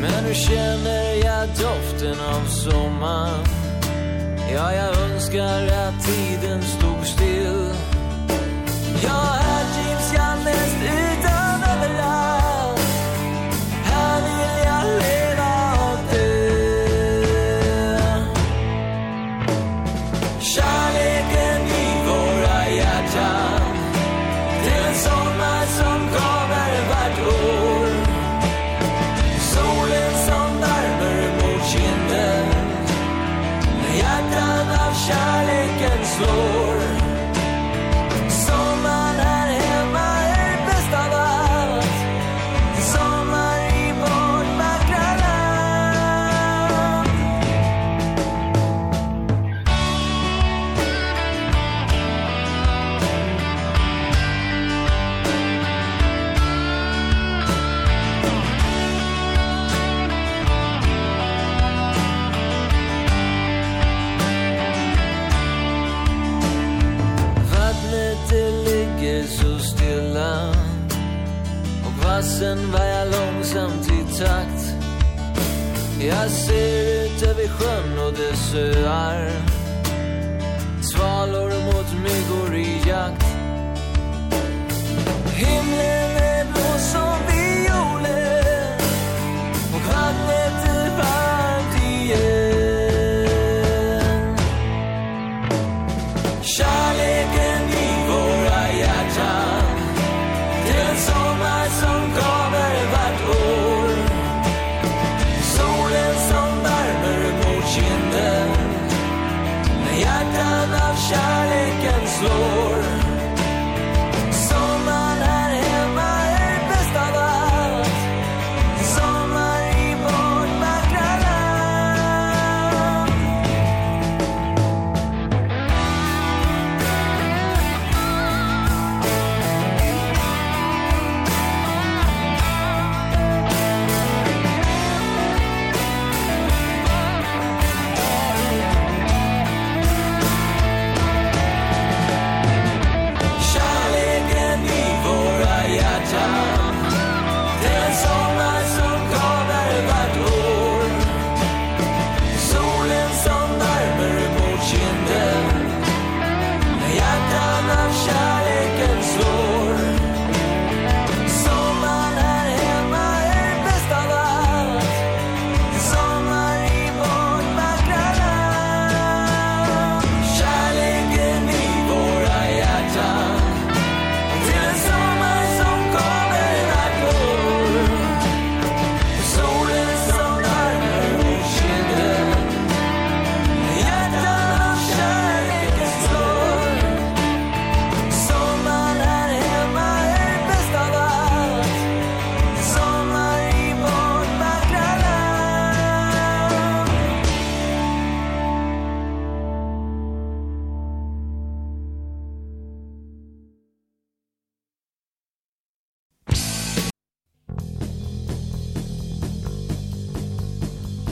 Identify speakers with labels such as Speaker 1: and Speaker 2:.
Speaker 1: Men nu känner jag doften av sommar. Ja, jag önskar att tiden stod passen jag långsamt i takt. Jag ser ut över sjön och det suar.